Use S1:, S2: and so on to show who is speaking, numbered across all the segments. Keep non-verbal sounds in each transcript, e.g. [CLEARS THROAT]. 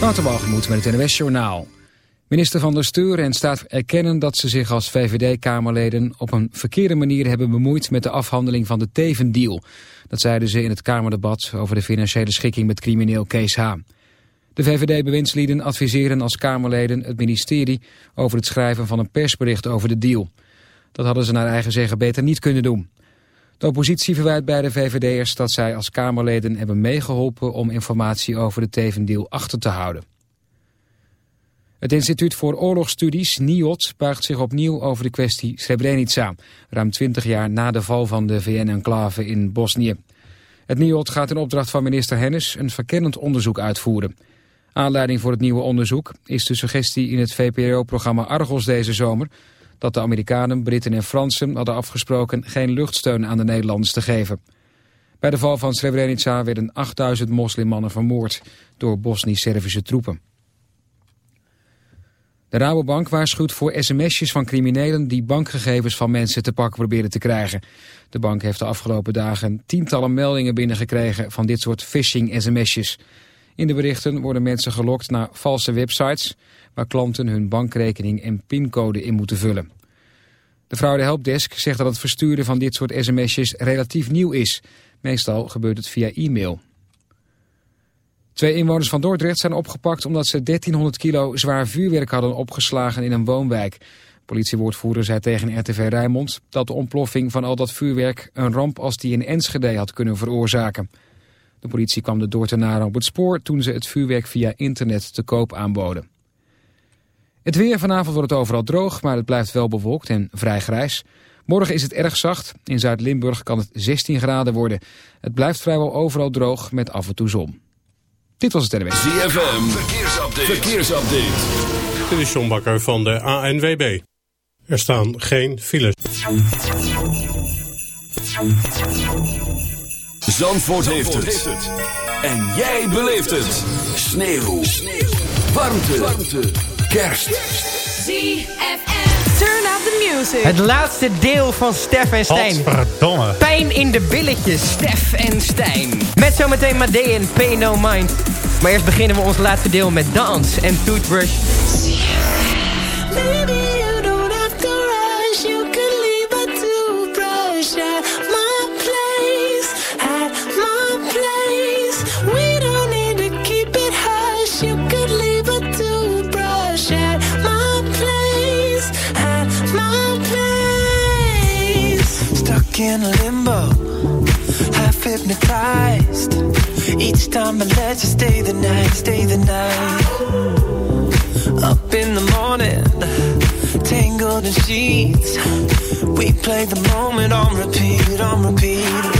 S1: Waterbalgemoed met het NWS Journaal. Minister van der Steur en Staat erkennen dat ze zich als VVD-Kamerleden op een verkeerde manier hebben bemoeid met de afhandeling van de Teven-deal. Dat zeiden ze in het Kamerdebat over de financiële schikking met crimineel Kees H. De VVD-bewindslieden adviseren als Kamerleden het ministerie over het schrijven van een persbericht over de deal. Dat hadden ze naar eigen zeggen beter niet kunnen doen. De oppositie verwijt bij de VVD'ers dat zij als Kamerleden hebben meegeholpen om informatie over de Teven-deal achter te houden. Het Instituut voor Oorlogsstudies, NIOT, buigt zich opnieuw over de kwestie Srebrenica, ruim 20 jaar na de val van de VN-enclave in Bosnië. Het NIOT gaat in opdracht van minister Hennis een verkennend onderzoek uitvoeren. Aanleiding voor het nieuwe onderzoek is de suggestie in het VPRO-programma Argos deze zomer dat de Amerikanen, Britten en Fransen hadden afgesproken geen luchtsteun aan de Nederlanders te geven. Bij de val van Srebrenica werden 8000 moslimmannen vermoord door Bosnisch-Servische troepen. De Rabobank waarschuwt voor sms'jes van criminelen die bankgegevens van mensen te pakken proberen te krijgen. De bank heeft de afgelopen dagen tientallen meldingen binnengekregen van dit soort phishing-sms'jes. In de berichten worden mensen gelokt naar valse websites waar klanten hun bankrekening en pincode in moeten vullen. De fraude helpdesk zegt dat het versturen van dit soort sms'jes relatief nieuw is. Meestal gebeurt het via e-mail. Twee inwoners van Dordrecht zijn opgepakt omdat ze 1300 kilo zwaar vuurwerk hadden opgeslagen in een woonwijk. Politiewoordvoerder zei tegen RTV Rijnmond dat de ontploffing van al dat vuurwerk een ramp als die in Enschede had kunnen veroorzaken. De politie kwam de Dordtenaren op het spoor toen ze het vuurwerk via internet te koop aanboden. Het weer vanavond wordt het overal droog, maar het blijft wel bewolkt en vrij grijs. Morgen is het erg zacht. In Zuid-Limburg kan het 16 graden worden. Het blijft vrijwel overal droog met af en toe zon. Dit was het NW.
S2: ZFM, verkeersupdate. verkeersupdate.
S3: Dit is John Bakker van de ANWB. Er staan geen files.
S2: Zandvoort, heeft, het. En jij beleeft het. Sneeuw. Sneeuw. Warmte. Warmte. Kerst.
S4: ZFM. Turn up the music.
S5: Het laatste deel van Stef en Stijn.
S6: Verdomme.
S5: Pijn in de billetjes, Stef en Stijn. Met zometeen Madee en Pay No Mind. Maar eerst beginnen we ons laatste deel met Dans en Toothbrush.
S7: In limbo, half hypnotized. Each time I let you stay the night, stay the night. Up in the morning, tangled in sheets. We play the moment on repeat, on repeat.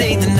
S7: Stay the night.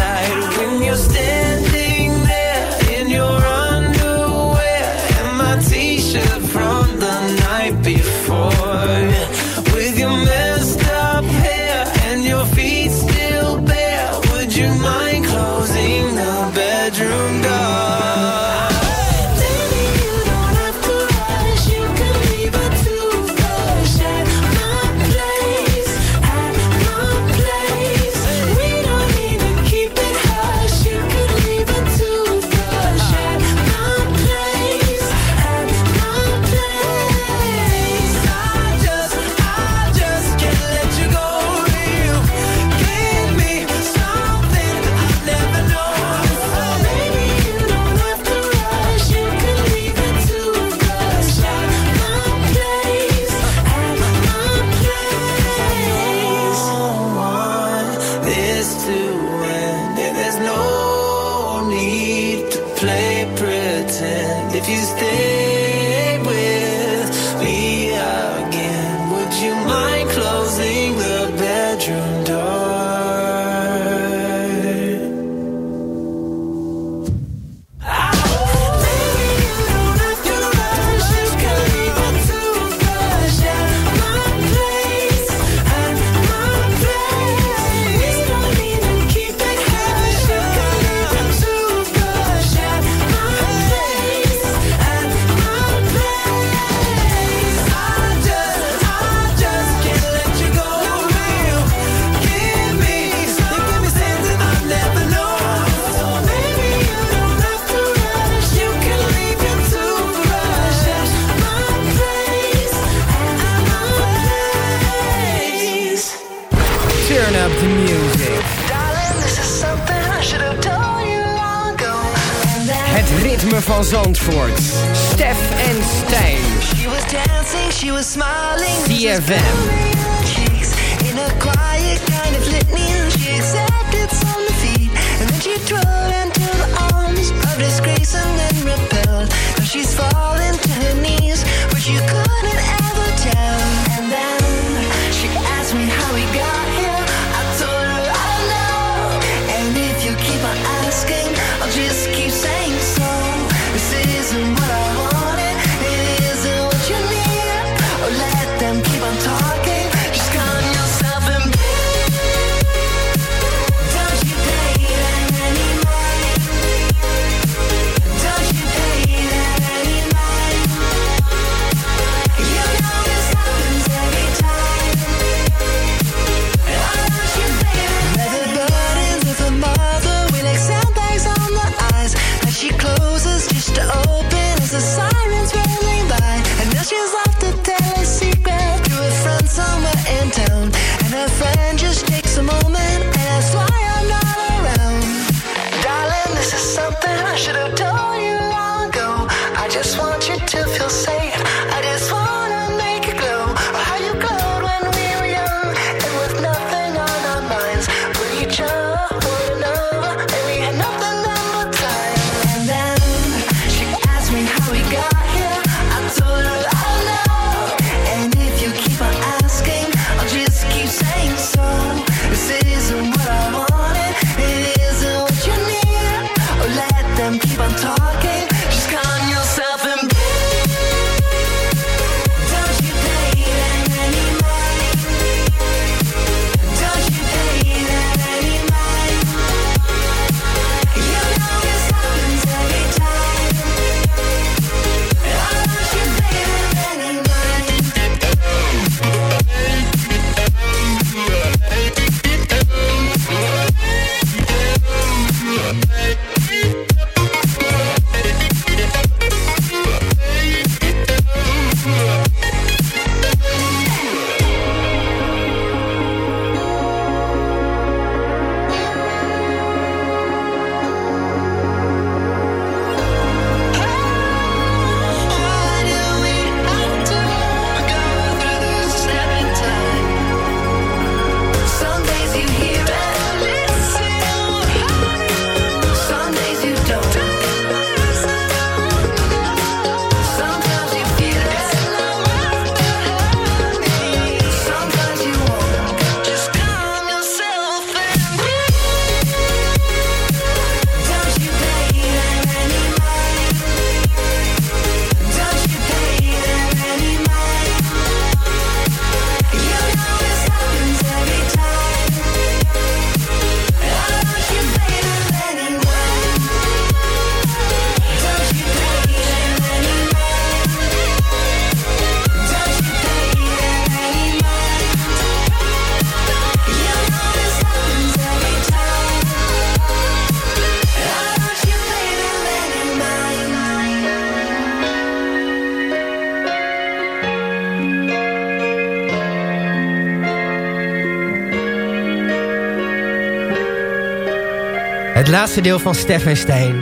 S4: laatste deel van Stef Stein.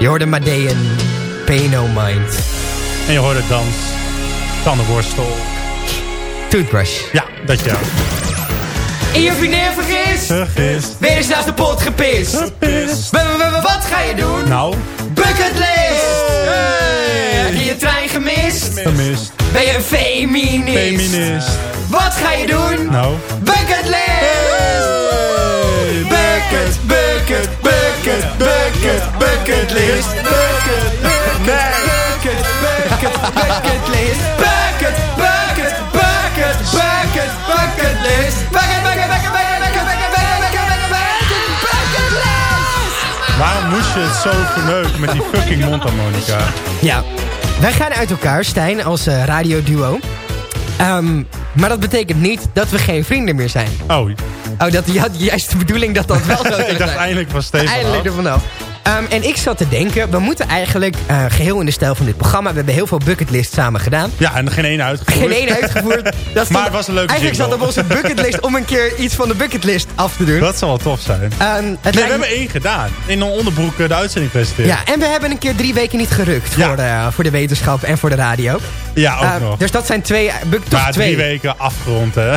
S4: Je hoorde Pay Peno Mind.
S6: En je hoorde dans, tandenborstel.
S4: Toothbrush.
S6: Ja, dat ja.
S4: In je vriendin vergist.
S6: Vergist.
S4: Weer eens naast de pot gepist.
S6: Gepist.
S4: Wat ga je doen?
S6: Nou.
S4: Bucketlist. Heb je je trein gemist?
S6: Gemist.
S4: Ben je een feminist?
S6: Feminist.
S4: Wat ga je doen?
S6: Nou.
S4: Bucketlist. Bucket, Bucket, bucket, bucket, bucket, bucket list. Bucket, bucket, bucket, bucket, bucket. Bucket, bucket, bucket, bucket, bucket list. Bucket, bucket, bucket, bucket, bucket, bucket, bucket, bucket, list.
S6: Waarom moest je het zo verneuken met die fucking mondharmonica?
S4: Ja, wij gaan uit elkaar, Stijn, als radioduo. Um, maar dat betekent niet dat we geen vrienden meer zijn.
S6: Oh.
S4: Oh, dat had juist de bedoeling dat dat wel [LAUGHS] zo zou zijn.
S6: ik dacht, eindelijk van Steven
S4: Eindelijk er vanaf. Ehm, en ik zat te denken, we moeten eigenlijk eh, geheel in de stijl van dit programma... we hebben heel veel bucketlist samen gedaan.
S6: Ja, en geen één uitgevoerd.
S4: Geen één uitgevoerd. [LAUGHS] Dat stond-
S6: Maar het was een leuke
S4: Eigenlijk zat op onze bucketlist om een keer iets van de bucketlist af te doen.
S6: Dat zou wel tof zijn.
S4: Ehm, het
S6: Nee,
S4: lijkt
S6: we hebben één gedaan. In een onderbroek eh, de uitzending presenteren.
S4: Ja, en we hebben een keer drie weken niet gerukt
S6: Ja.
S4: voor, de, voor de wetenschap en voor de radio.
S6: Ja, ook
S4: Ehm,
S6: nog.
S4: dus dat zijn twee,
S6: maar
S4: twee.
S6: drie weken afgerond, hè. [LAUGHS]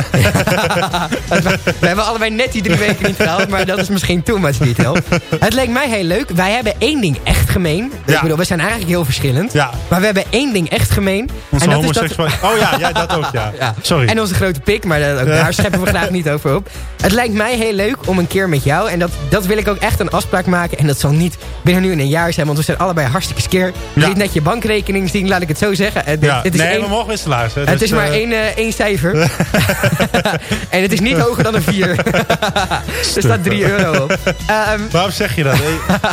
S4: We hebben allebei net die drie weken niet gehaald, maar dat is misschien too much detail. Het leek mij heel leuk. Wij hebben één ding echt gemeen.
S6: Ja.
S4: Ik bedoel, we zijn eigenlijk heel verschillend.
S6: Ja.
S4: Maar we hebben één ding echt gemeen.
S6: Onze
S4: en dat is dat...
S6: Oh ja, ja, dat ook, ja.
S4: Ja.
S6: Sorry.
S4: En onze grote pik, maar dat- ook daar scheppen we graag niet over op. Het lijkt mij heel leuk om een keer met jou, en dat, dat wil ik ook echt een afspraak maken. En dat zal niet binnen nu in een jaar zijn, want we zijn allebei hartstikke skeer. Je
S6: Ja.
S4: liet net je bankrekening zien, laat ik het zo zeggen. Het, het is
S6: nee,
S4: één-
S6: we mogen wisselaars. Hè,
S4: het
S6: dus,
S4: is maar
S6: eh,
S4: één, eh, één cijfer. [LAUGHS] [LAUGHS] en het is niet hoger dan een 4. [LAUGHS] er staat 3 euro op. Ehm,
S6: Waarom zeg je dat?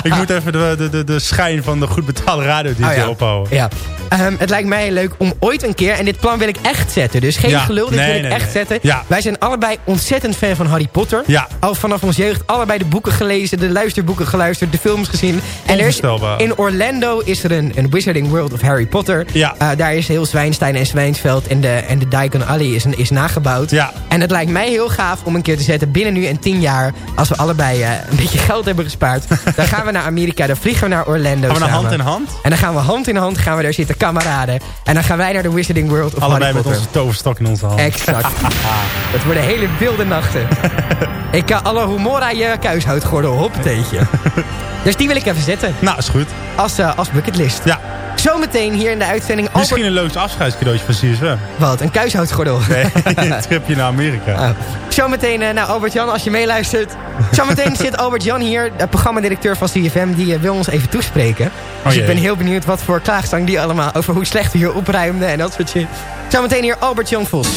S6: Ik- ik moet even de, de, de, de schijn van de goed betaalde radio die
S4: Oh ja.
S6: ophouden.
S4: Ja. Ehm, het lijkt mij leuk om ooit een keer... en dit plan wil ik echt zetten. Dus geen
S6: Ja.
S4: gelul, dit
S6: Nee,
S4: wil ik
S6: nee,
S4: echt
S6: nee.
S4: zetten.
S6: Ja.
S4: Wij zijn allebei ontzettend fan van Harry Potter.
S6: Ja.
S4: Al vanaf ons jeugd allebei de boeken gelezen... de luisterboeken geluisterd, de films gezien. En er is, in Orlando is er een, een Wizarding World of Harry Potter.
S6: Ja.
S4: Eh, daar is heel Zwijnstein en Zwijnsveld... en de, en de Diagon Alley is, is nagebouwd.
S6: Ja.
S4: En het lijkt mij heel gaaf om een keer te zetten... binnen nu en tien jaar... als we allebei eh, een beetje geld hebben gespaard... [LAUGHS] dan gaan we naar Amerika, dan vliegen we naar Orlando
S6: Gaan we
S4: samen.
S6: hand in hand?
S4: En dan gaan we hand in hand gaan we daar zitten kameraden. En dan gaan wij naar de Wizarding World of
S6: Allebei
S4: Harry
S6: met
S4: Potter.
S6: onze toverstok in onze hand.
S4: Exact. [LAUGHS] Het worden hele wilde nachten. [LAUGHS] Ik kan alle humora je kuishoudgordel hopteetje. [LAUGHS] Dus die wil ik even zetten.
S6: Nou, is goed.
S4: Als, eh, als bucketlist.
S6: Ja.
S4: Zometeen hier in de uitzending Albert...
S6: Misschien een leuk afscheidscadeautje van CSM.
S4: Wat, een kuishoudgordel?
S6: Nee, [LAUGHS] een tripje naar Amerika.
S4: Oh. Zometeen, eh, nou Albert-Jan, als je meeluistert. Zometeen [LAUGHS] zit Albert-Jan hier, de programmadirecteur van CFM. Die eh, wil ons even toespreken. Dus
S6: jee.
S4: ik ben heel benieuwd wat voor klaagzang die allemaal... over hoe slecht we hier opruimden en dat soort shit. Zometeen hier Albert-Jan Vos.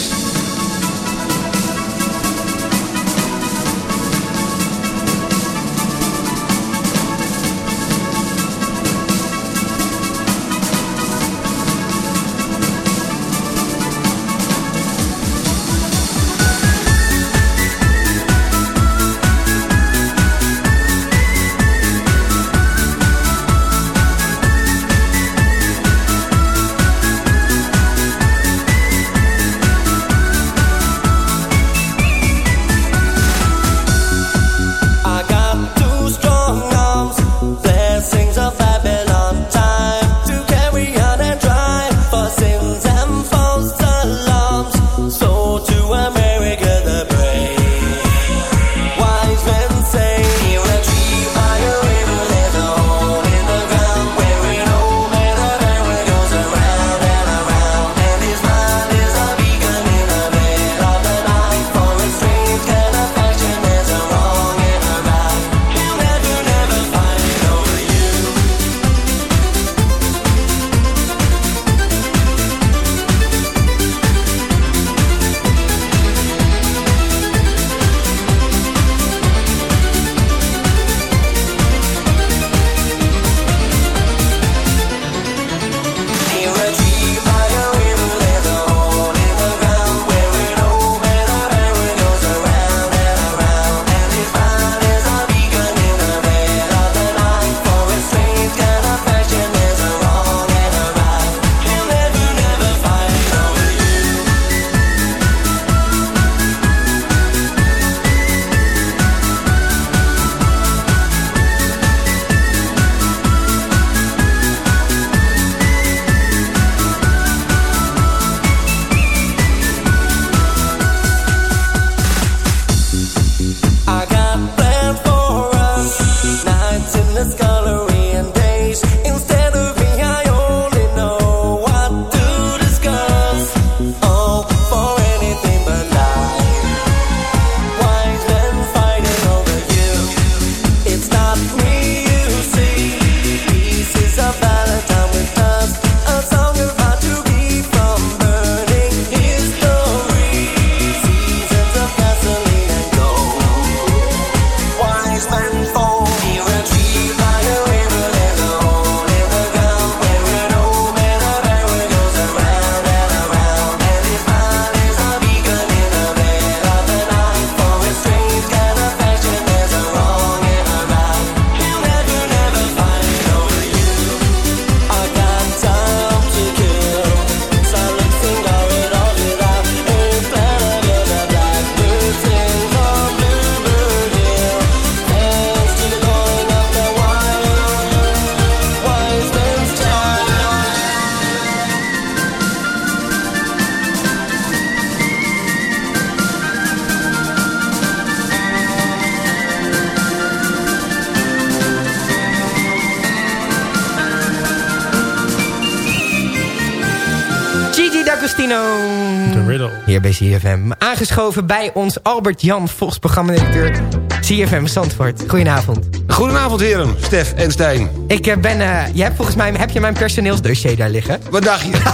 S4: CFM. Aangeschoven bij ons Albert-Jan Vos, programmadirecteur CFM Zandvoort. Goedenavond.
S8: Goedenavond heren, Stef en Stijn.
S4: Ik eh, ben, eh, je hebt volgens mij, heb je mijn personeelsdossier daar liggen?
S8: Wat dacht je? [LAUGHS]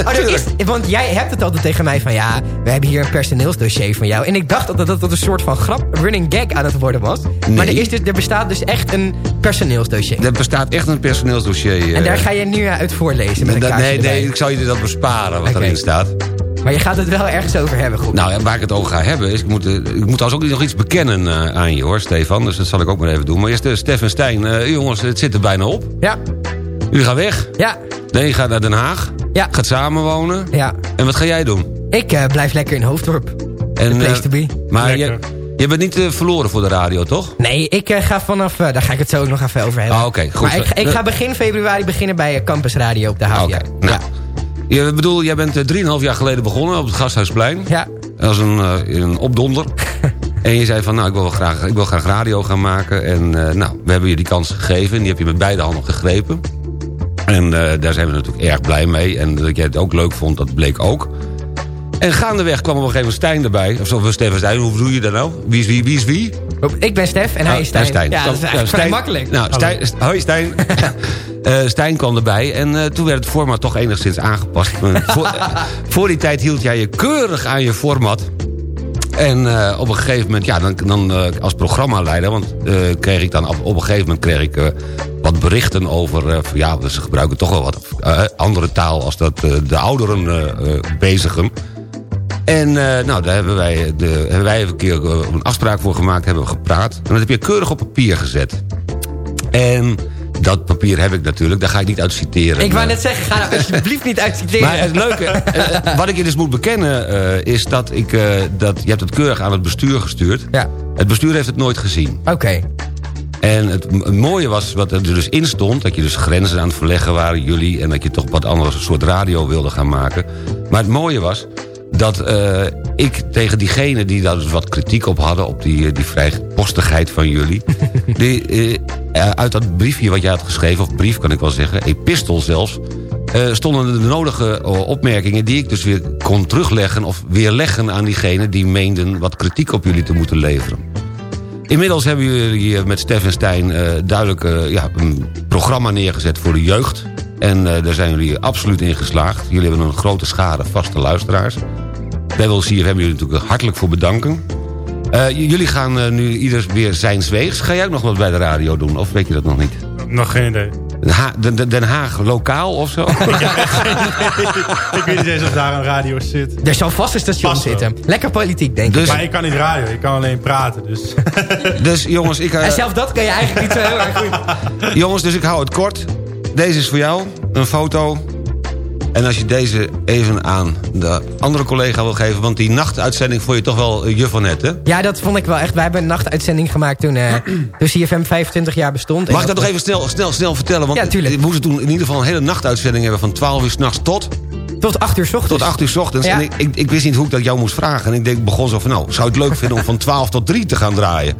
S4: Oh, dat is, want jij hebt het altijd tegen mij van ja, we hebben hier een personeelsdossier van jou. En ik dacht dat dat, dat een soort van grap, running gag aan het worden was. Maar er, is dus, er bestaat dus echt een personeelsdossier.
S8: er bestaat echt een personeelsdossier.
S4: En daar
S8: eh,
S4: ga je nu uit voorlezen met
S8: dat- Nee,
S4: erbij.
S8: nee, ik zal je dat besparen wat erin staat.
S4: Maar je gaat het wel ergens over hebben, goed.
S8: Nou, waar ik het over ga hebben is... Ik moet, eh, ik moet als ook nog iets bekennen eh, aan je hoor, Stefan. Dus dat zal ik ook maar even doen. Maar eerst eh, Stef en Stijn. eh, jongens, het zit er bijna op.
S4: Ja,
S8: Jullie gaan weg.
S4: ja,
S8: Nee, je gaat naar Den Haag.
S4: Ja.
S8: Gaat samenwonen.
S4: ja.
S8: En wat ga jij doen?
S4: Ik eh, blijf lekker in Hoofddorp.
S8: En,
S4: place
S8: eh,
S4: to be.
S8: Maar je,
S6: Lekker.
S8: je bent niet verloren voor de radio, toch?
S4: Nee, ik eh, ga vanaf, daar ga ik het zo ook nog even over hebben.
S8: Ah, oké, goed.
S4: Maar ik, ga- ik ga begin februari beginnen bij Campus Radio op de HVA.
S8: Oké, nou. Je bedoel, jij bent eh, 3,5 jaar geleden begonnen op het Gasthuisplein.
S4: Ja,
S8: Als een, eh, een opdonder. [LAUGHS] en je zei van, nou, ik wil, wel graag, ik wil graag radio gaan maken. En eh, nou, we hebben je die kans gegeven. En die heb je met beide handen gegrepen. En eh, daar zijn we natuurlijk erg blij mee. En dat jij het ook leuk vond, dat bleek ook. En gaandeweg kwam op een gegeven moment Stijn erbij. Of zo, Stefan Stijn, hoe bedoel je dat nou? Wie is wie, wie is wie?
S4: Oh, ik ben Stef en hij is
S8: Ah,
S4: Stijn. Ja, dat is eigenlijk vrij makkelijk.
S8: Nou, Stijn, St- hoi Stijn. [LAUGHS] Eh, Stijn kwam erbij en eh, toen werd het format toch enigszins aangepast. [LAUGHS] Voor, voor die tijd hield jij je keurig aan je format. En eh, op een gegeven moment, ja, dan, dan als programmaleider... want kreeg ik dan op, op een gegeven moment kreeg ik, wat berichten over... ja, ze gebruiken toch wel wat andere taal... als dat de ouderen bezigen. En eh, nou, daar hebben wij, de, hebben wij even een keer eh, een afspraak voor gemaakt, hebben we gepraat. En dat heb je keurig op papier gezet. En dat papier heb ik natuurlijk, daar ga ik niet uit citeren.
S4: Ik wou net zeggen, ga nou alsjeblieft niet uitciteren.
S8: Maar het leuke, eh, wat ik je dus moet bekennen, eh, is dat ik, eh, dat, je hebt het keurig aan het bestuur gestuurd.
S4: Ja,
S8: Het bestuur heeft het nooit gezien.
S4: oké.
S8: En het, mooie was, wat er dus in stond... dat je dus grenzen aan het verleggen waren, jullie... en dat je toch wat andere soort radio wilde gaan maken. Maar het mooie was dat eh, ik tegen diegenen die daar dus wat kritiek op hadden... op die, eh, die vrijpostigheid van jullie... [LAUGHS] die, eh, uit dat briefje wat jij had geschreven, of brief kan ik wel zeggen... epistel zelfs... stonden de nodige opmerkingen die ik dus weer kon terugleggen... of weerleggen aan diegenen die meenden wat kritiek op jullie te moeten leveren. Inmiddels hebben jullie met Stef en Stijn duidelijk ja, een programma neergezet voor de jeugd. En eh, daar zijn jullie absoluut in geslaagd. Jullie hebben een grote schade vaste luisteraars. Daar wil CFM jullie natuurlijk hartelijk voor bedanken. Eh, jullie gaan eh, nu ieders weer zijn weegs. Ga jij ook nog wat bij de radio doen? Of weet je dat nog niet?
S6: Nog geen idee.
S8: Den, Ha- Den- Den- Den Haag lokaal of zo? [LAUGHS]
S6: Ik weet niet eens of daar een radio zit.
S4: Er zal vast een station zitten. Lekker politiek, denk ik.
S8: Dus,
S6: Maar ik kan niet radio, ik kan alleen praten. Dus [LAUGHS]
S8: dus jongens, ik, eh,
S4: En zelf dat kan je eigenlijk niet zo heel erg goed. [LAUGHS]
S8: jongens, dus ik hou het kort. Deze is voor jou, een foto. En als je deze even aan de andere collega wil geven... want die nachtuitzending vond je toch wel eh, je van net, hè?
S4: Ja, dat vond ik wel echt. Wij hebben een nachtuitzending gemaakt toen, eh [CLEARS THROAT] toen CFM 25 jaar bestond.
S8: Mag ik dat nog even snel, snel, snel vertellen? Want
S4: Ja, tuurlijk.
S8: we moesten toen in ieder geval een hele nachtuitzending hebben... van 12 uur s'nachts tot,
S4: Tot 8 uur s ochtends.
S8: tot 8 uur s ochtends.
S4: Ja.
S8: En ik, ik, ik wist niet hoe ik dat jou moest vragen. En ik denk, ik begon zo van, nou, zou je het leuk vinden... om van 12 tot 3 te gaan draaien?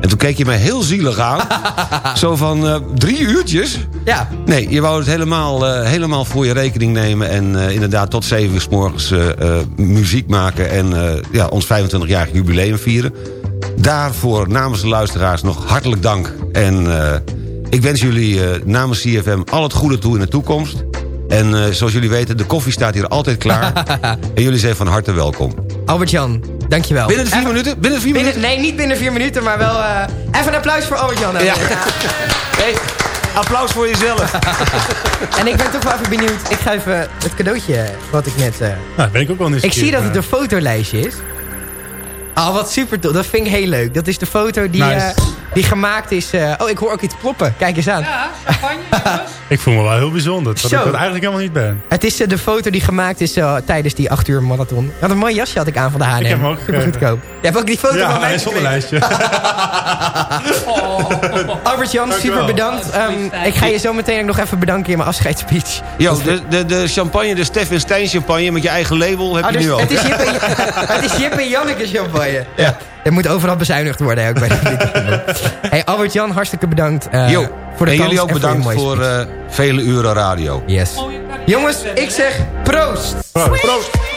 S8: En toen keek je mij heel zielig aan. [LAUGHS] zo van, eh, drie uurtjes?
S4: Ja,
S8: Nee, je wou het helemaal, eh, helemaal voor je rekening nemen... en eh, inderdaad tot 7 uur s morgens muziek maken... en ja, ons 25-jarig jubileum vieren. Daarvoor namens de luisteraars nog hartelijk dank. En ik wens jullie namens CFM al het goede toe in de toekomst. En zoals jullie weten, de koffie staat hier altijd klaar. [LAUGHS] en jullie zijn van harte welkom.
S4: Albert-Jan, dankjewel.
S8: Binnen de vier
S4: Even-
S8: minuten? Binnen de vier
S4: binnen-
S8: minuten?
S4: nee, niet binnen vier minuten, maar wel... eh, even een applaus voor Albert-Jan.
S8: Ja. [LAUGHS] Hey, applaus voor jezelf. [LAUGHS]
S4: En ik ben toch wel even benieuwd. Ik ga even het cadeautje wat ik net... eh,
S6: nou, ben ik ook wel niet
S4: ik zie dat het een fotolijstje is. Oh, wat super tof. Dat vind ik heel leuk. Dat is de foto die,
S6: Nice.
S4: eh, die gemaakt is... eh, oh, ik hoor ook iets ploppen. Kijk eens aan. [LAUGHS]
S6: Ik voel me wel heel bijzonder. Dat
S4: Zo.
S6: ik dat eigenlijk helemaal niet ben.
S4: Het is eh, de foto die gemaakt is eh, tijdens die 8 uur marathon. Wat een mooi jasje had ik aan van de H&M.
S6: Ik heb hem ook
S4: Super
S6: gekregen.
S4: goedkoop. Je hebt ook die foto van [LAUGHS]
S6: Ja,
S4: mij
S6: hij is zonder lijstje.
S4: Albert-Jan, super
S6: Dankjewel.
S4: bedankt. Ehm, ik ga je zo meteen ook nog even bedanken in mijn afscheidsspeech.
S8: Yo, de, de, de champagne, de Stef en Stijn champagne met je eigen label heb
S4: Oh,
S8: je
S4: dus
S8: nu al.
S4: het, is Jip en, [LAUGHS] het is Jip en Janneke champagne. Ja. Er moet overal bezuinigd worden. Ook bij de [LAUGHS] hey, Albert-Jan, hartstikke bedankt uh,
S8: Yo,
S4: voor de
S8: en jullie ook
S4: en
S8: bedankt
S4: voor,
S8: voor uh, vele uren radio.
S4: Yes. Jongens, ik zeg proost.
S5: Proost. proost.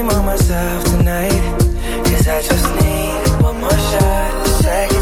S9: on myself tonight. Cause I just need one more shot, second.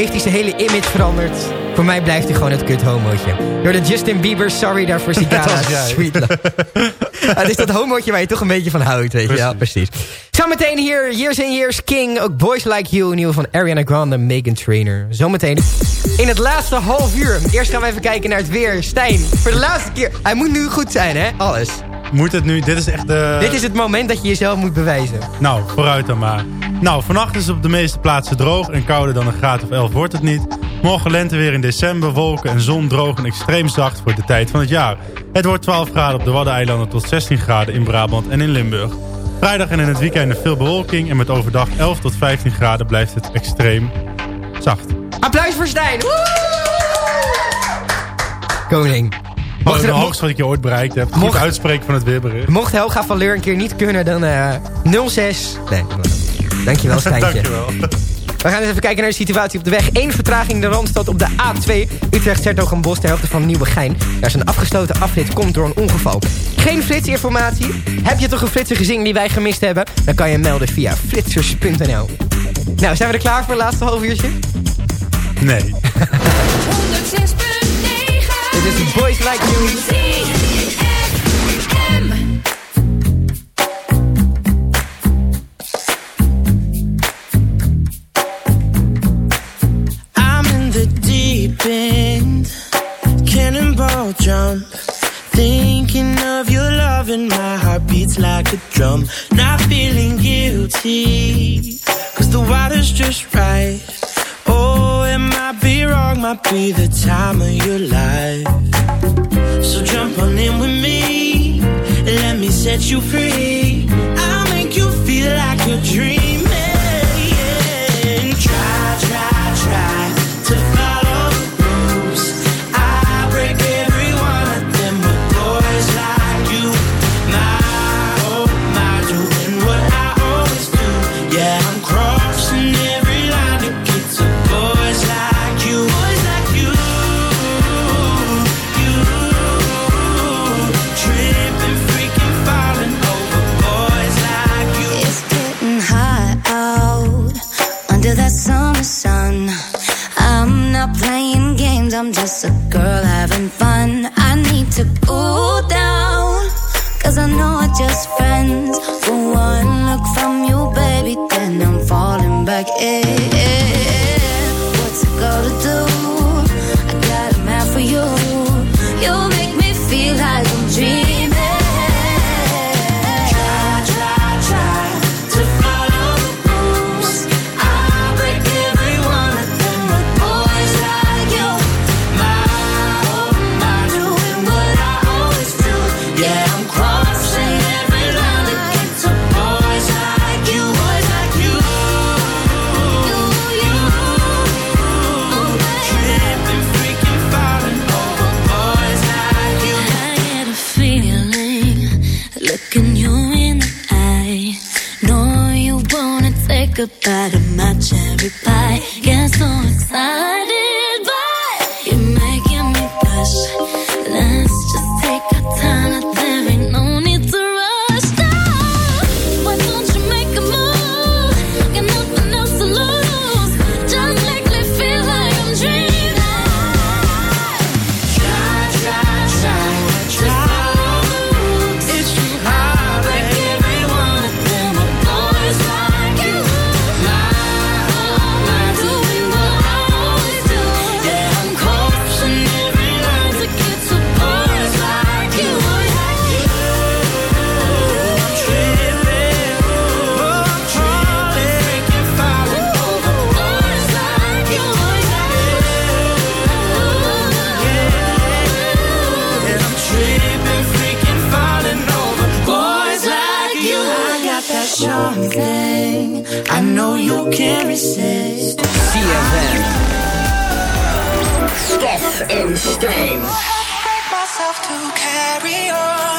S4: heeft hij zijn hele image veranderd... voor mij blijft hij gewoon het kut homootje. Door de Justin Bieber, sorry daarvoor [LAUGHS] Cicada. Sweet Love. Het is dat homootje waar je toch een beetje van houdt, weet je. Ja, precies. Zometeen hier, Years and Years King, ook Boys Like You... nieuw van Ariana Grande, Megan Trainor. Zometeen in het laatste half uur. Eerst gaan we even kijken naar het weer. Stijn, voor de laatste keer. Hij moet nu goed zijn, hè? Alles.
S6: Moet het nu? Dit is echt de...
S4: Dit is het moment dat je jezelf moet bewijzen.
S6: Nou, vooruit dan maar. Nou, vannacht is het op de meeste plaatsen droog en kouder dan een graad of 11 wordt het niet. Morgen lente weer in december, wolken en zon droog en extreem zacht voor de tijd van het jaar. Het wordt 12 graden op de Waddeneilanden tot 16 graden in Brabant en in Limburg. Vrijdag en in het weekend veel bewolking en met overdag 11 tot 15 graden blijft het extreem zacht.
S4: Applaus voor Stijn. Woe! Koning.
S6: Mocht het
S4: er-
S6: hoogste wat ik je ooit bereikt heb. Goed
S4: Mocht-
S6: uitspreken van het weerbericht.
S4: mocht Helga van Leur een keer niet kunnen, dan eh 06... Nee, [LAUGHS] dankjewel Stijntje.
S6: Dankjewel.
S4: We gaan eens even kijken naar de situatie op de weg. Eén vertraging in de Randstad op de A2. Utrecht, Zertogenbos, ter hoogte van Nieuwegein. Daar is een afgesloten afrit, komt door een ongeval. Geen flitsinformatie. Heb je toch een flitser gezien die wij gemist hebben? Dan kan je hem melden via flitsers.nl. Nou, zijn we er klaar voor het laatste half uurtje?
S6: Nee.
S5: 106.9 [LAUGHS]
S4: Dit is Boys Like You.
S9: Drum. Not feeling guilty, cause the water's just right. Oh, it might be wrong, might be the time of your life. So jump on in with me, and let me set you free.
S5: goodbye to my cherry pie.
S9: Guess who's sustain. Myself to carry on.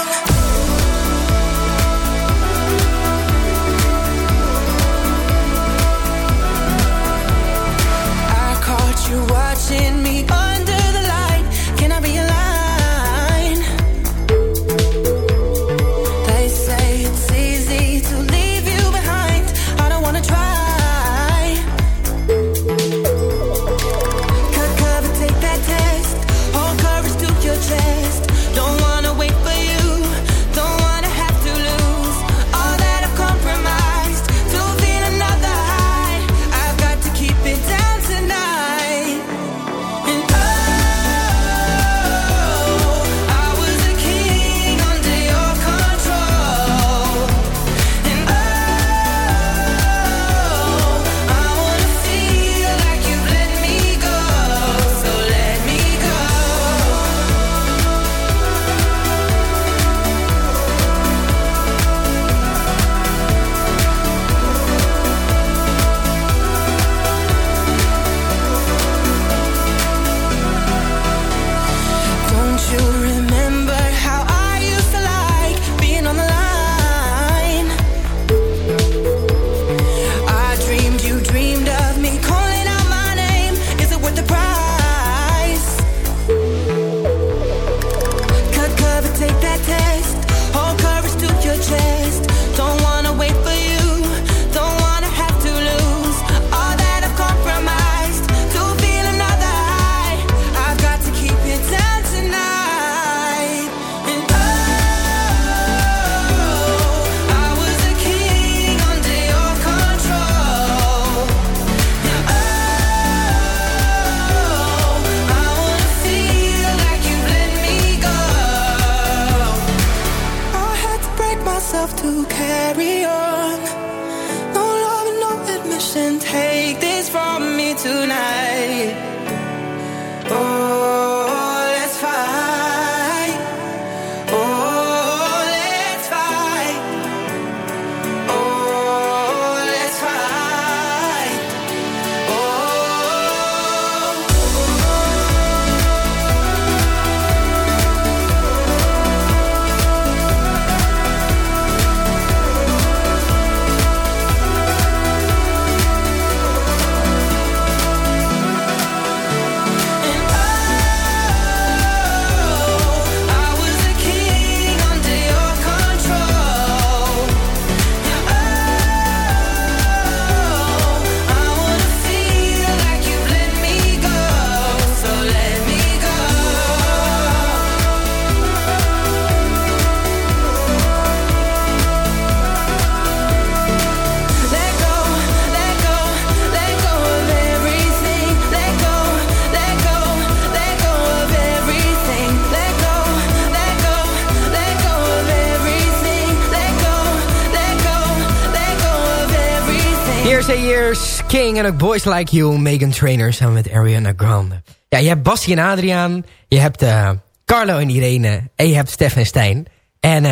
S4: En ook Boys Like You, Megan Trainers, samen met Ariana Grande. Ja, je hebt Basti en Adriaan, je hebt eh, Carlo en Irene en je hebt Stef en Stijn. En eh,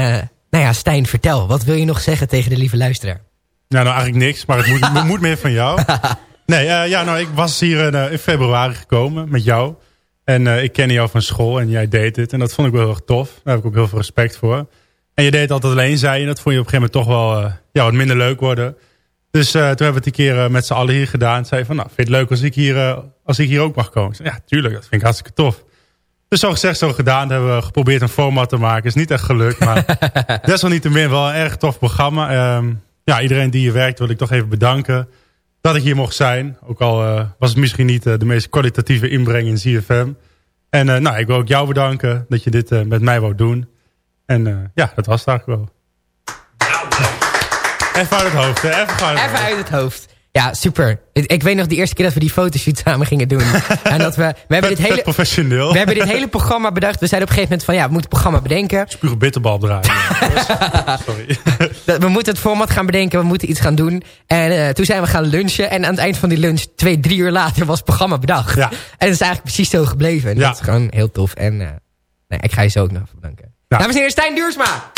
S4: nou ja, Stijn, vertel, wat wil je nog zeggen tegen de lieve luisteraar?
S6: Nou, nou eigenlijk niks, maar het moet, [LAUGHS] moet meer van jou. Nee, eh, ja, nou, ik was hier nou, in februari gekomen met jou. En ik kende jou van school en jij deed het En dat vond ik wel heel erg tof. Daar heb ik ook heel veel respect voor. En je deed het altijd alleen, zei je. Dat vond je op een gegeven moment toch wel ja, wat minder leuk worden. Dus toen hebben we het een keer met z'n allen hier gedaan. Zei van, nou, vind je het leuk als ik hier, als ik hier ook mag komen? Zei, ja, tuurlijk, dat vind ik hartstikke tof. Dus zo gezegd, zo gedaan. hebben we geprobeerd een format te maken. Is niet echt gelukt, maar [LAUGHS] desalniettemin wel een erg tof programma. Ehm, ja, iedereen die hier werkt wil ik toch even bedanken dat ik hier mocht zijn. Ook al was het misschien niet de meest kwalitatieve inbreng in ZFM. En nou, ik wil ook jou bedanken dat je dit met mij wou doen. En ja, dat was het eigenlijk wel. Even uit het hoofd, hè? Even, uit het,
S4: Even uit het hoofd. Ja, super. Ik weet nog de eerste keer dat we die fotoshoot [LAUGHS] samen gingen doen. [LAUGHS] en dat we, we hebben dit hele,
S6: professioneel.
S4: We hebben dit hele programma bedacht. We zeiden op een gegeven moment van ja, we moeten het programma bedenken.
S6: Spuug bitterbal draaien. [LAUGHS]
S4: Sorry. we moeten het format gaan bedenken. We moeten iets gaan doen. En uh, toen zijn we gaan lunchen. En aan het eind van die lunch, twee, drie uur later, was het programma bedacht. Ja. En dat is eigenlijk precies zo gebleven. En ja. dat is gewoon heel tof. En uh, nee, ik ga je zo ook nog bedanken. Ja. Dames en heren, Stijn Duursma.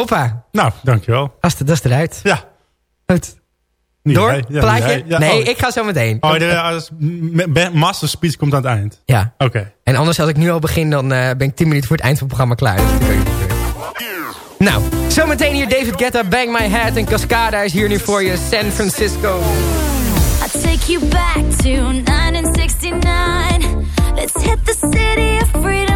S4: Hoppa.
S6: Nou, dankjewel.
S4: Als de, dat is eruit.
S6: Ja.
S4: Goed. Door? Plaatje? nee, oh. ik ga zo meteen.
S6: Oh, de master speech komt aan het eind?
S4: Ja.
S6: Oké.
S4: En anders als ik nu al begin, dan uh, ben ik 10 minuten voor het eind van het programma klaar. Dus nou, zometeen hier David Guetta, Bang My Head en Cascada is hier nu voor je, San Francisco.
S5: I take you back to 1969 Let's hit the city of freedom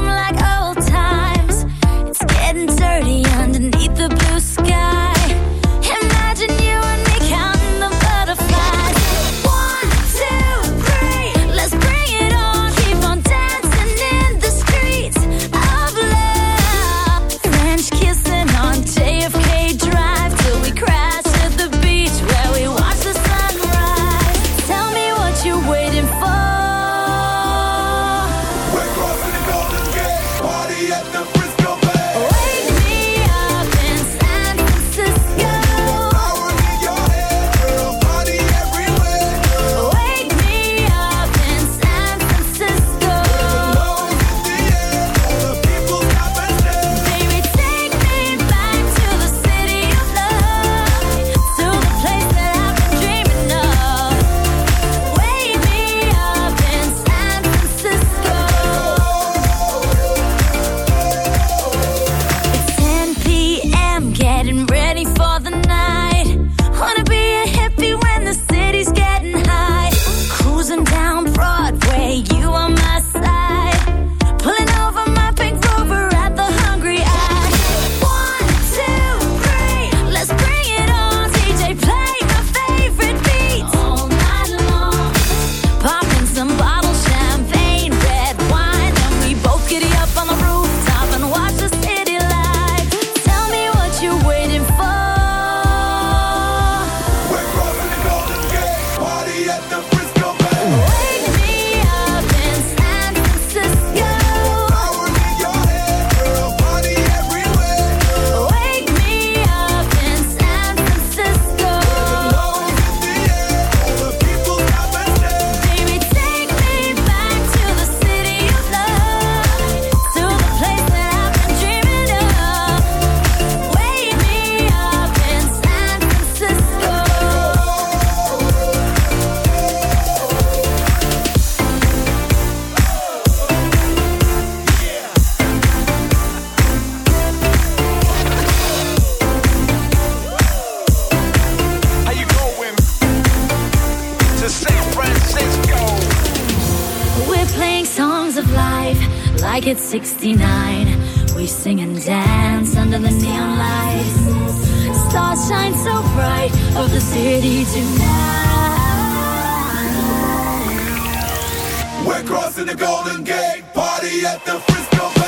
S5: We're crossing the
S10: Golden Gate, party at the
S4: Frisco.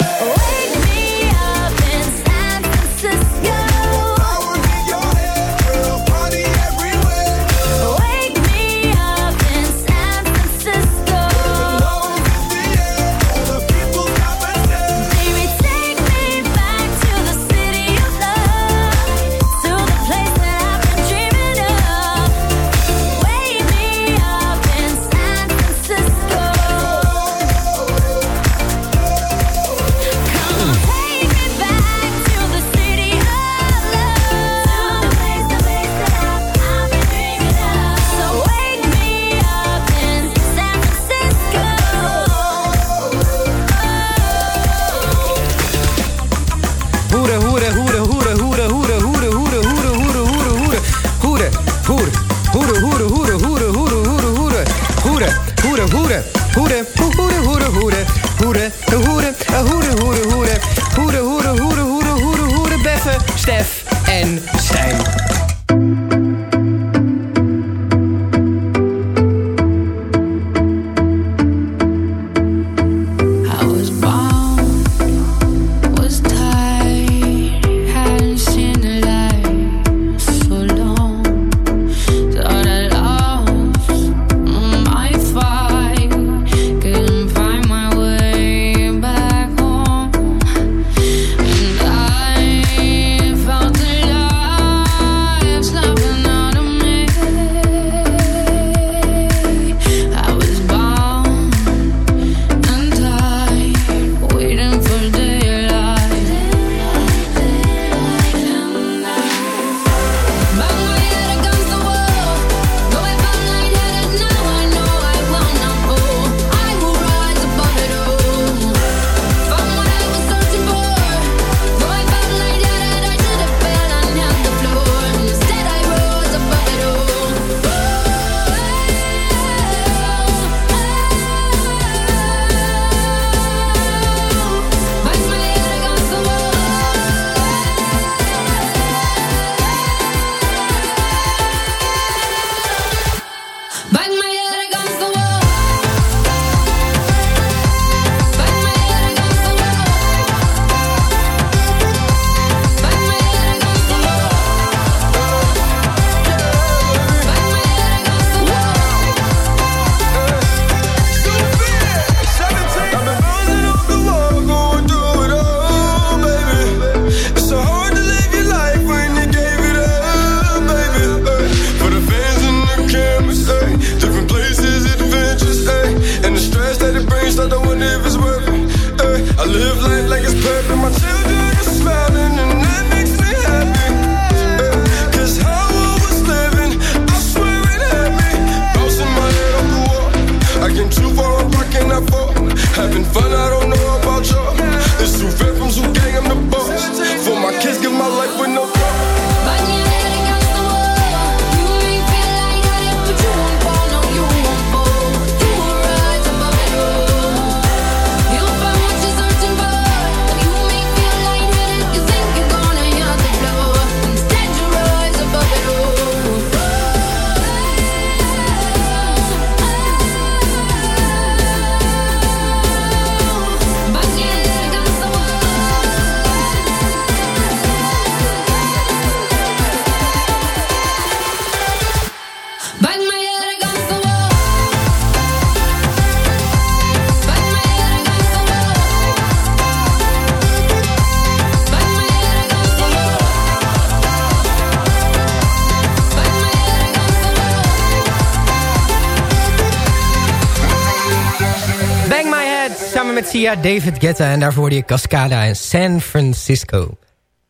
S4: Sia, David Guetta en daarvoor je Cascada in San Francisco.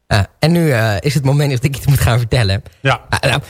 S4: Ah, en nu eh, is het moment dat ik iets moet gaan vertellen.
S6: Ja.
S4: Ah, nou,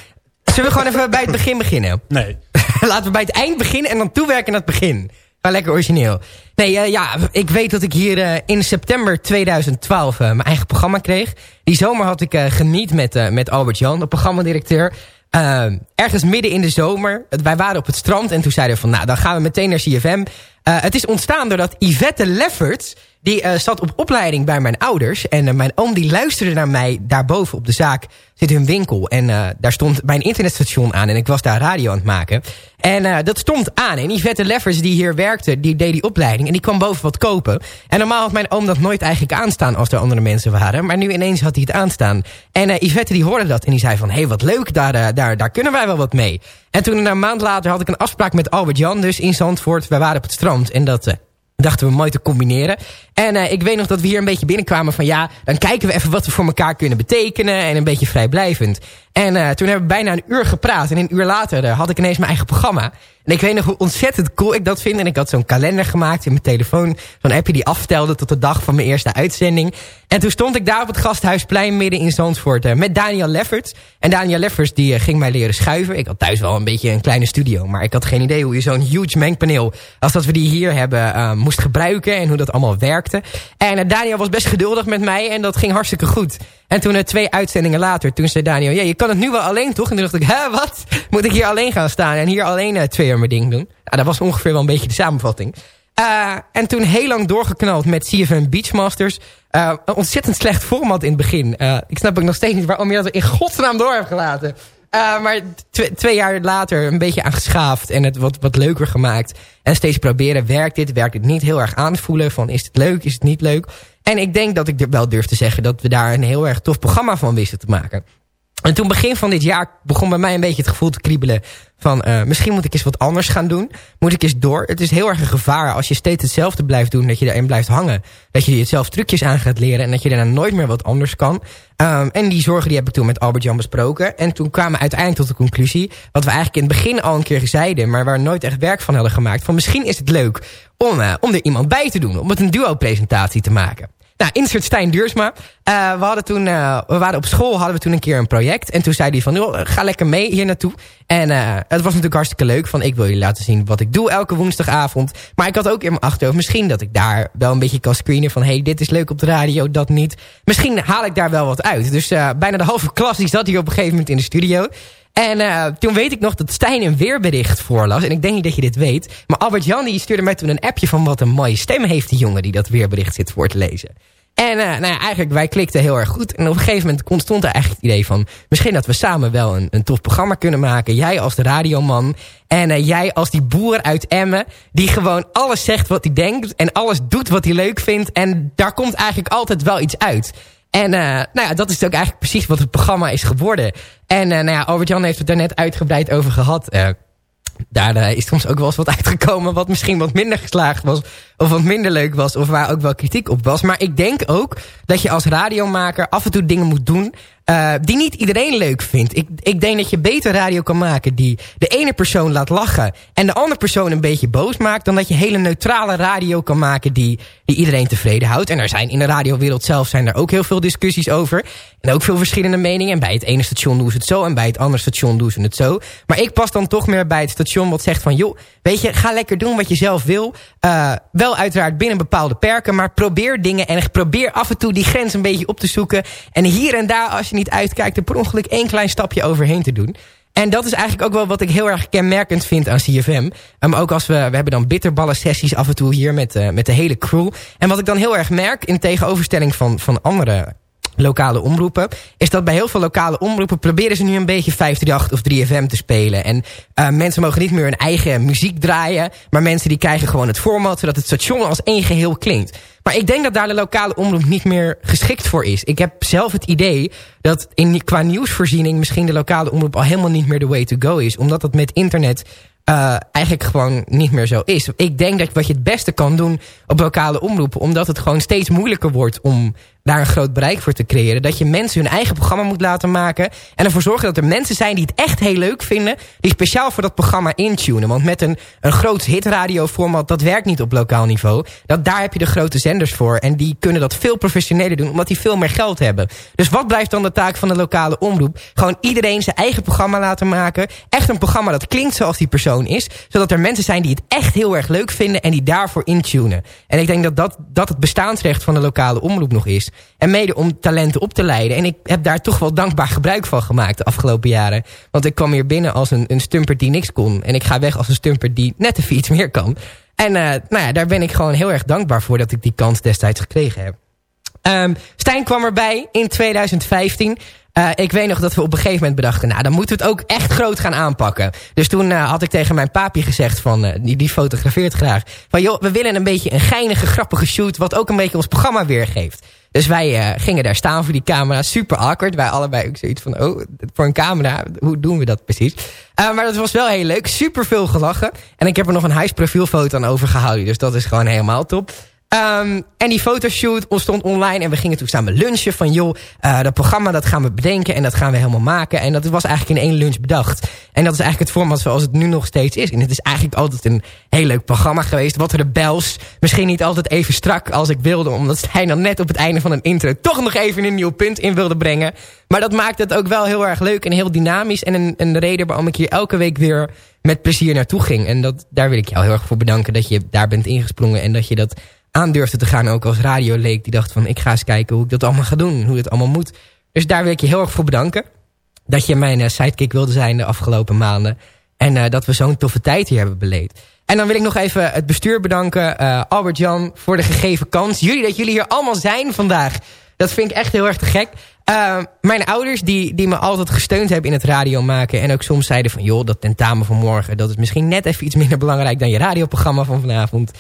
S4: zullen we gewoon even bij het begin beginnen? [LAUGHS]
S6: Nee. [LAUGHS]
S4: Laten we bij het eind beginnen en dan toewerken naar het begin. Wel lekker origineel. Nee, eh, ja, ik weet dat ik hier eh, in september 2012 eh, mijn eigen programma kreeg. Die zomer had ik geniet met, met Albert Jan, de programmadirecteur. Eh, ergens midden in de zomer. Wij waren op het strand en toen zeiden we van... nou, dan gaan we meteen naar CFM. Eh, het is ontstaan doordat Yvette Lefferts... die eh, zat op opleiding bij mijn ouders. En eh, mijn oom die luisterde naar mij daarboven op de zaak... zit hun winkel. En eh, daar stond mijn internetstation aan. En ik was daar radio aan het maken. En dat stond aan. En Yvette Lefferts die hier werkte, die deed die opleiding. En die kwam boven wat kopen. En normaal had mijn oom dat nooit eigenlijk aanstaan... als er andere mensen waren. Maar nu ineens had hij het aanstaan. En Yvette die hoorde dat. En die zei van, hé, hey, wat leuk, daar, daar, daar kunnen wij wel wat mee. En toen een maand later had ik een afspraak met Albert Jan... dus in Zandvoort, wij waren op het strand. En dat... eh, dachten we mooi te combineren. En uh, ik weet nog dat we hier een beetje binnenkwamen van... ja, dan kijken we even wat we voor elkaar kunnen betekenen... en een beetje vrijblijvend. En uh, toen hebben we bijna een uur gepraat. En een uur later uh, had ik ineens mijn eigen programma. En ik weet nog hoe ontzettend cool ik dat vind. En ik had zo'n kalender gemaakt in mijn telefoon. Zo'n appje die aftelde tot de dag van mijn eerste uitzending. En toen stond ik daar op het Gasthuisplein midden in Zandvoort... Uh, met Daniel Lefferts. En Daniel Lefferts die ging mij leren schuiven. Ik had thuis wel een beetje een kleine studio. Maar ik had geen idee hoe je zo'n huge mengpaneel... als dat we die hier hebben, moest gebruiken. En hoe dat allemaal werkte. En Daniel was best geduldig met mij. En dat ging hartstikke goed. En toen uh, twee uitzendingen later, toen zei Daniel... ja, je kan het nu wel alleen toch? En toen dacht ik, hè, wat? Moet ik hier alleen gaan staan en hier alleen uh, twee uur mijn ding doen? Nou, dat was ongeveer wel een beetje de samenvatting. Uh, en toen heel lang doorgeknald met CFM Beachmasters. Een ontzettend slecht format in het begin. Ik snap ook nog steeds niet waarom je dat in godsnaam door hebt gelaten. Uh, maar twee jaar later een beetje aangeschaafd en het wat, wat leuker gemaakt. En steeds proberen, werkt dit, werkt het niet? Heel erg aanvoelen van is het leuk, is het niet leuk? En ik denk dat ik wel durf te zeggen dat we daar een heel erg tof programma van wisten te maken. En toen begin van dit jaar begon bij mij een beetje het gevoel te kriebelen van uh, misschien moet ik eens wat anders gaan doen. Moet ik eens door. Het is heel erg een gevaar als je steeds hetzelfde blijft doen. Dat je erin blijft hangen. Dat je jezelf trucjes aan gaat leren. En dat je daarna nooit meer wat anders kan. Um, en die zorgen die heb ik toen met Albert-Jan besproken. En toen kwamen we uiteindelijk tot de conclusie. Wat we eigenlijk in het begin al een keer zeiden. Maar waar we nooit echt werk van hadden gemaakt. Van misschien is het leuk om, uh, om er iemand bij te doen. Om het een duo presentatie te maken. Nou, insert Stijn Duursma. Uh, we, hadden toen, uh, we waren op school, hadden we toen een keer een project. En toen zei hij van, ga lekker mee hier naartoe. En uh, het was natuurlijk hartstikke leuk. Van, ik wil jullie laten zien wat ik doe elke woensdagavond. Maar ik had ook in mijn achterhoofd, misschien dat ik daar wel een beetje kan screenen. Van, hey, dit is leuk op de radio, dat niet. Misschien haal ik daar wel wat uit. Dus bijna de halve klas die zat hier op een gegeven moment in de studio. En uh, toen weet ik nog dat Stijn een weerbericht voorlas. En ik denk niet dat je dit weet. Maar Albert-Jan die stuurde mij toen een appje van wat een mooie stem heeft die jongen die dat weerbericht zit voor te lezen. En uh, nou ja, eigenlijk, wij klikten heel erg goed. En op een gegeven moment ontstond er eigenlijk het idee van... misschien dat we samen wel een, een tof programma kunnen maken. Jij als de radioman. En uh, jij als die boer uit Emmen. Die gewoon alles zegt wat hij denkt. En alles doet wat hij leuk vindt. En daar komt eigenlijk altijd wel iets uit. En uh, nou ja, dat is ook eigenlijk precies wat het programma is geworden. En nou ja, Albert-Jan heeft het daar net uitgebreid over gehad daar uh, is soms ook wel eens wat [LAUGHS] uitgekomen wat misschien wat minder geslaagd was. Of wat minder leuk was. Of waar ook wel kritiek op was. Maar ik denk ook dat je als radiomaker af en toe dingen moet doen. Uh, die niet iedereen leuk vindt. Ik, ik denk dat je beter radio kan maken die de ene persoon laat lachen. En de andere persoon een beetje boos maakt. Dan dat je hele neutrale radio kan maken die, die iedereen tevreden houdt. En er zijn in de radiowereld zelf zijn er ook heel veel discussies over. En ook veel verschillende meningen. En bij het ene station doen ze het zo. En bij het andere station doen ze het zo. Maar ik pas dan toch meer bij het station wat zegt van... joh, weet je, ga lekker doen wat je zelf wil. Uh, wel uiteraard binnen bepaalde perken. Maar probeer dingen en probeer af en toe die grens een beetje op te zoeken. En hier en daar, als je niet uitkijkt... er per ongeluk één klein stapje overheen te doen. En dat is eigenlijk ook wel wat ik heel erg kenmerkend vind aan CFM. Um, ook als we, we hebben dan bitterballen sessies af en toe hier met, uh, met de hele crew. En wat ik dan heel erg merk in tegenoverstelling van, van andere lokale omroepen... is dat bij heel veel lokale omroepen... proberen ze nu een beetje 538 of 3FM te spelen. En uh, mensen mogen niet meer hun eigen muziek draaien... maar mensen die krijgen gewoon het format... zodat het station als één geheel klinkt. Maar ik denk dat daar de lokale omroep niet meer geschikt voor is. Ik heb zelf het idee dat in, qua nieuwsvoorziening... misschien de lokale omroep al helemaal niet meer de way to go is. Omdat dat met internet uh, eigenlijk gewoon niet meer zo is. Ik denk dat wat je het beste kan doen op lokale omroepen... omdat het gewoon steeds moeilijker wordt om daar een groot bereik voor te creëren. Dat je mensen hun eigen programma moet laten maken. En ervoor zorgen dat er mensen zijn die het echt heel leuk vinden. Die speciaal voor dat programma intunen. Want met een, een groot hitradioformat, dat werkt niet op lokaal niveau. Dat, daar heb je de grote zenders voor. En die kunnen dat veel professioneler doen, omdat die veel meer geld hebben. Dus wat blijft dan de taak van de lokale omroep? Gewoon iedereen zijn eigen programma laten maken. Echt een programma dat klinkt zoals die persoon is. Zodat er mensen zijn die het echt heel erg leuk vinden en die daarvoor intunen. En ik denk dat dat, dat het bestaansrecht van de lokale omroep nog is. En mede om talenten op te leiden. En ik heb daar toch wel dankbaar gebruik van gemaakt de afgelopen jaren. Want ik kwam hier binnen als een, een stumper die niks kon. En ik ga weg als een stumper die net even iets meer kan. En uh, nou ja, daar ben ik gewoon heel erg dankbaar voor dat ik die kans destijds gekregen heb. Um, Stijn kwam erbij in 2015. Uh, ik weet nog dat we op een gegeven moment bedachten... nou, dan moeten we het ook echt groot gaan aanpakken. Dus toen uh, had ik tegen mijn papi gezegd... Van, die, die fotografeert graag... van joh, we willen een beetje een geinige, grappige shoot... wat ook een beetje ons programma weergeeft. Dus wij gingen daar staan voor die camera. Super awkward. Wij allebei ook zoiets van... oh, voor een camera, hoe doen we dat precies? maar dat was wel heel leuk. Super veel gelachen. En ik heb er nog een huisprofielfoto aan overgehouden. Dus dat is gewoon helemaal top. Um, en die fotoshoot stond online en we gingen toen samen lunchen van joh, uh, dat programma dat gaan we bedenken en dat gaan we helemaal maken. En dat was eigenlijk in één lunch bedacht. En dat is eigenlijk het format zoals het nu nog steeds is. En het is eigenlijk altijd een heel leuk programma geweest. Wat er de bels misschien niet altijd even strak als ik wilde. Omdat hij dan net op het einde van een intro toch nog even een nieuw punt in wilde brengen. Maar dat maakt het ook wel heel erg leuk en heel dynamisch. En een, een reden waarom ik hier elke week weer met plezier naartoe ging. En dat, daar wil ik jou heel erg voor bedanken dat je daar bent ingesprongen. En dat je dat aandurfde te gaan ook als radioleek. Die dacht van ik ga eens kijken hoe ik dat allemaal ga doen. Hoe het allemaal moet. Dus daar wil ik je heel erg voor bedanken. Dat je mijn eh, sidekick wilde zijn de afgelopen maanden. En eh, dat we zo'n toffe tijd hier hebben beleefd. En dan wil ik nog even het bestuur bedanken. eh, Albert-Jan voor de gegeven kans. Jullie dat jullie hier allemaal zijn vandaag. Dat vind ik echt heel erg te gek. Eh, mijn ouders die, die me altijd gesteund hebben in het radio maken. En ook soms zeiden van joh dat tentamen van morgen. Dat is misschien net even iets minder belangrijk dan je radioprogramma van vanavond.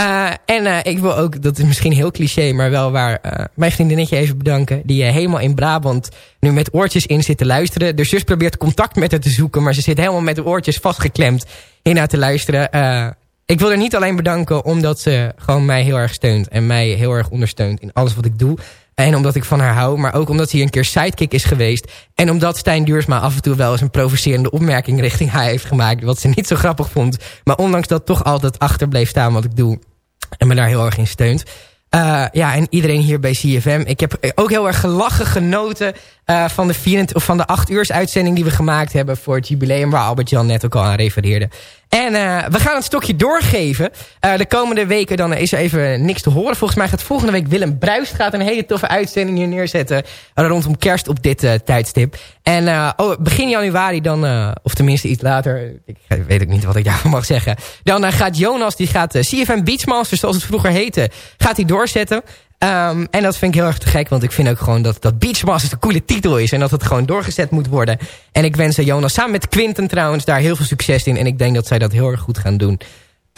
S4: Eh, en eh, ik wil ook, dat is misschien heel cliché, maar wel waar... eh, mijn vriendinnetje even bedanken. Die helemaal in Brabant nu met oortjes in zit te luisteren. De zus probeert contact met haar te zoeken... maar ze zit helemaal met de oortjes vastgeklemd in haar te luisteren. Ik wil haar niet alleen bedanken omdat ze gewoon mij heel erg steunt. En mij heel erg ondersteunt in alles wat ik doe. En omdat ik van haar hou, maar ook omdat hij een keer sidekick is geweest. En omdat Stijn Duursma af en toe wel eens een provocerende opmerking richting haar heeft gemaakt. Wat ze niet zo grappig vond. Maar ondanks dat toch altijd achter bleef staan wat ik doe. En me daar heel erg in steunt. Uh, ja, en iedereen hier bij CFM. Ik heb ook heel erg gelachen, genoten uh, van, de 24, of van de 8 uurs uitzending die we gemaakt hebben voor het jubileum waar Albert-Jan net ook al aan refereerde. En uh, we gaan het stokje doorgeven. Uh, de komende weken dan is er even niks te horen. Volgens mij gaat volgende week Willem Bruist een hele toffe uitzending hier neerzetten. Rondom kerst op dit uh, tijdstip. En oh, begin januari dan, of tenminste iets later. Ik weet ook niet wat ik daarvan [LAUGHS] mag zeggen. Dan gaat Jonas, die gaat CFM Beachmasters zoals het vroeger heette. Gaat hij doorzetten. Um, en dat vind ik heel erg te gek, want ik vind ook gewoon dat, dat Beachmasters een coole titel is. En dat het gewoon doorgezet moet worden. En ik wens Jonas samen met Quinten trouwens daar heel veel succes in. En ik denk dat zij dat heel erg goed gaan doen.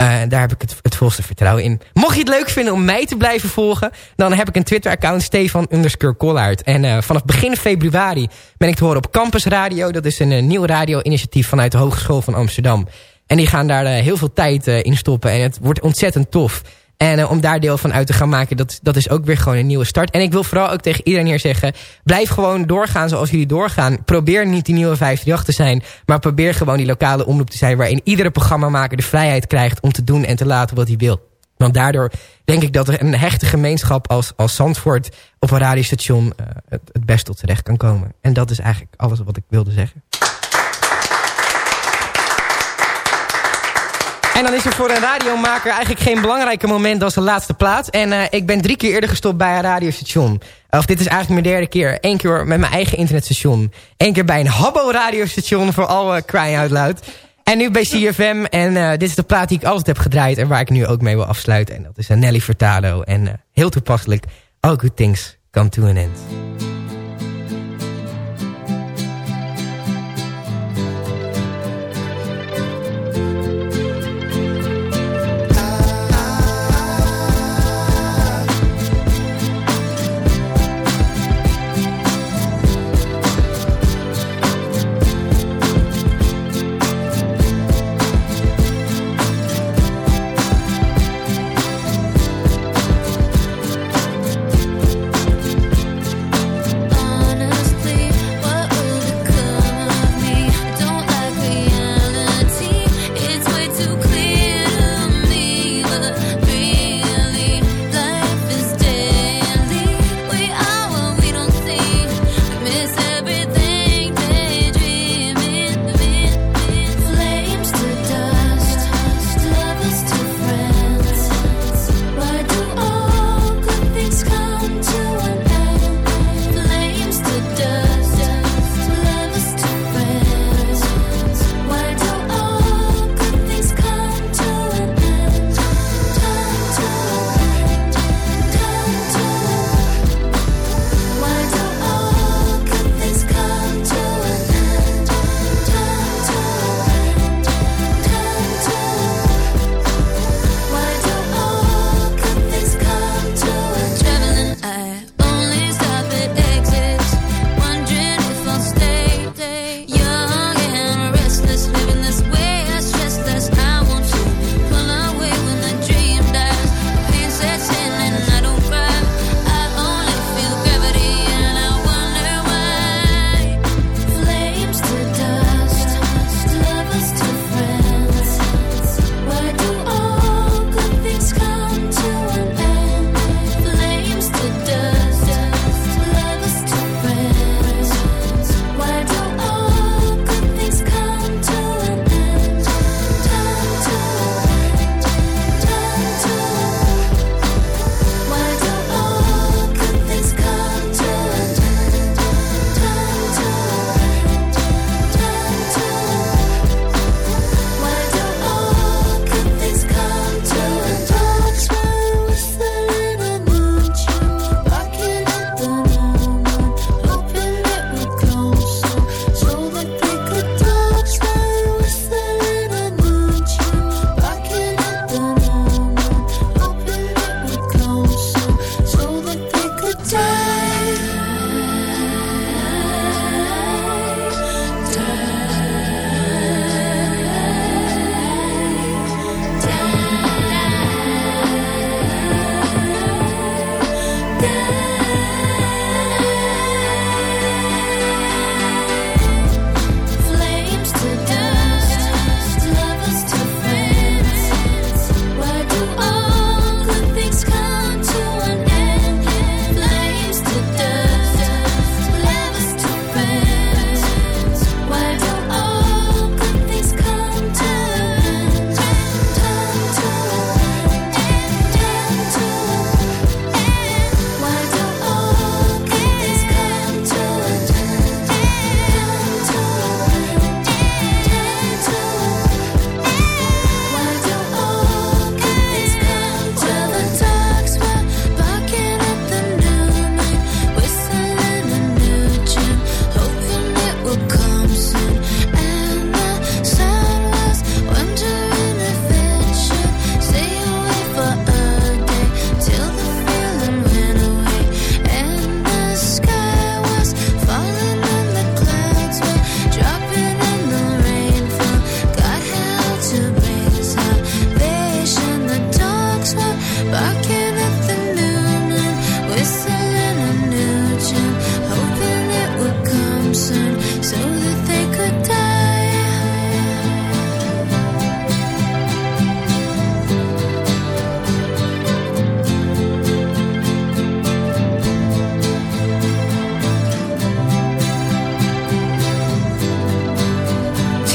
S4: Uh, daar heb ik het, het volste vertrouwen in. Mocht je het leuk vinden om mij te blijven volgen... dan heb ik een Twitter-account, Stefan underscore. En uh, vanaf begin februari ben ik te horen op Campus Radio. Dat is een uh, nieuw radio-initiatief vanuit de Hogeschool van Amsterdam. En die gaan daar heel veel tijd in stoppen. En het wordt ontzettend tof. En uh, om daar deel van uit te gaan maken, dat, dat is ook weer gewoon een nieuwe start. En ik wil vooral ook tegen iedereen hier zeggen... blijf gewoon doorgaan zoals jullie doorgaan. Probeer niet die nieuwe 538 te zijn... maar probeer gewoon die lokale omroep te zijn... waarin iedere programmamaker de vrijheid krijgt om te doen en te laten wat hij wil. Want daardoor denk ik dat er een hechte gemeenschap als, als Zandvoort... op een radiostation uh, het, het best tot terecht kan komen. En dat is eigenlijk alles wat ik wilde zeggen. En dan is er voor een radiomaker eigenlijk geen belangrijker moment als de laatste plaats. En uh, ik ben drie keer eerder gestopt bij een radiostation. Of dit is eigenlijk mijn derde keer. Eén keer met mijn eigen internetstation. Eén keer bij een Habbo radiostation voor alle uh, crying out loud. En nu bij CFM. En uh, dit is de plaat die ik altijd heb gedraaid. En waar ik nu ook mee wil afsluiten. En dat is Nelly Furtado. En heel toepasselijk. All good things come to an end.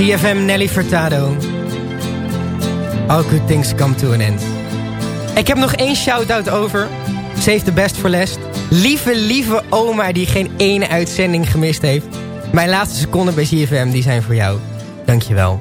S4: ZFM Nelly Furtado. All good things come to an end. Ik heb nog één shout-out over. Save the best for last. Lieve, lieve oma die geen ene uitzending gemist heeft. Mijn laatste seconden bij ZFM, die zijn voor jou. Dankjewel.